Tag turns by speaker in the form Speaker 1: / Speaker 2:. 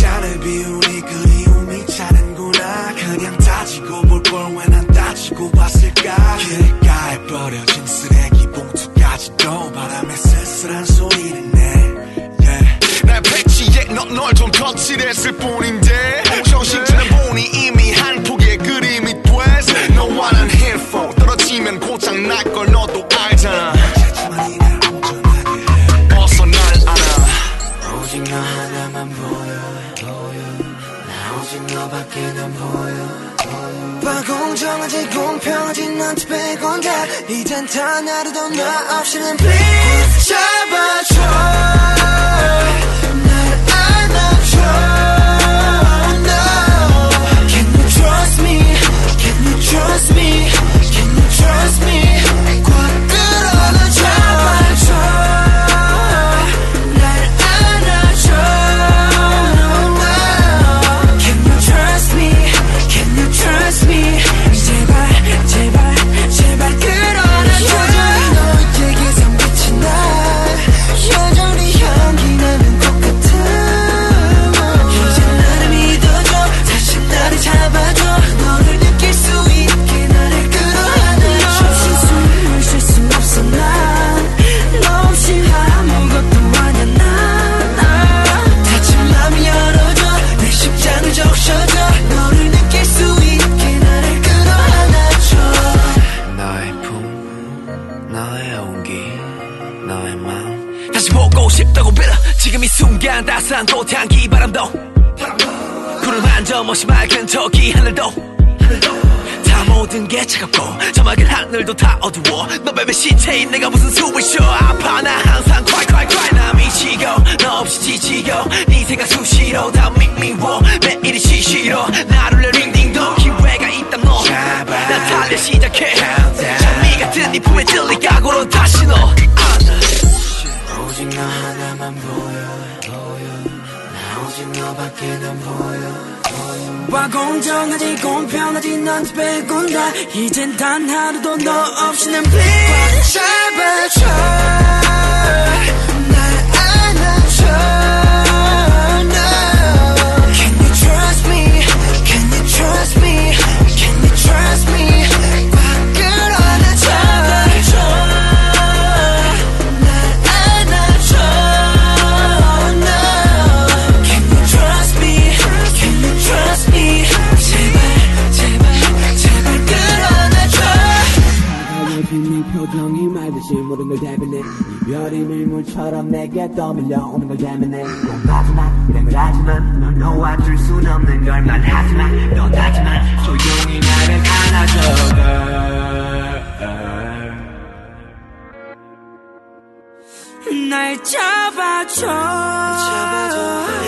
Speaker 1: 잔을 비우니 그리움이 차는구나. 그냥 따지고 볼 걸 왜 난 따지고 봤을까? 길가에 버려진 쓰레기 봉투까지도 바람에 쓸쓸한 소리를 내. Yeah.
Speaker 2: 날 패치해. 넌널좀 거칠했을 뿐
Speaker 1: 너밖에 난 보여. 봐 공정하지 공평하지 넌 빼곤 다 이젠 단 하루도 너 없이는 please 잡아줘
Speaker 3: 순간 따스한 꽃향기 바람도 구름 한 점 없이 맑은 저기 하늘도 다 모든 게 차갑고 저 맑은 하늘도 다 어두워. 너 맘의 시체인 내가 무슨 숨을 쉬어. 아파. 나 항상 cry 나 미치고 너 없이 지치고 네 생각 수시로 다 미미워. 매일이 시시로. 나를 내 링딩동 기회가 있다 너나 달려 시작해. 장미 같은 네 품에 들릴 각오로 다시 너.
Speaker 1: 오직 너 하나만 보여 나 너밖에 난 보여. 와 공정하지 공평하지 넌 빼곤 다. 이젠 단 하루도 너 없이 난 please 잡아줘
Speaker 4: 표정이 말듯이 모든 걸 대변해 이별이 밀물처럼 내게 떠밀려오는 걸 대면해 넌 마지막 걸 하지만 넌 놓아줄 순 없는 걸 말하지만 넌 하지만 소용이 나를 안아줘.
Speaker 1: 날 잡아줘 잡아줘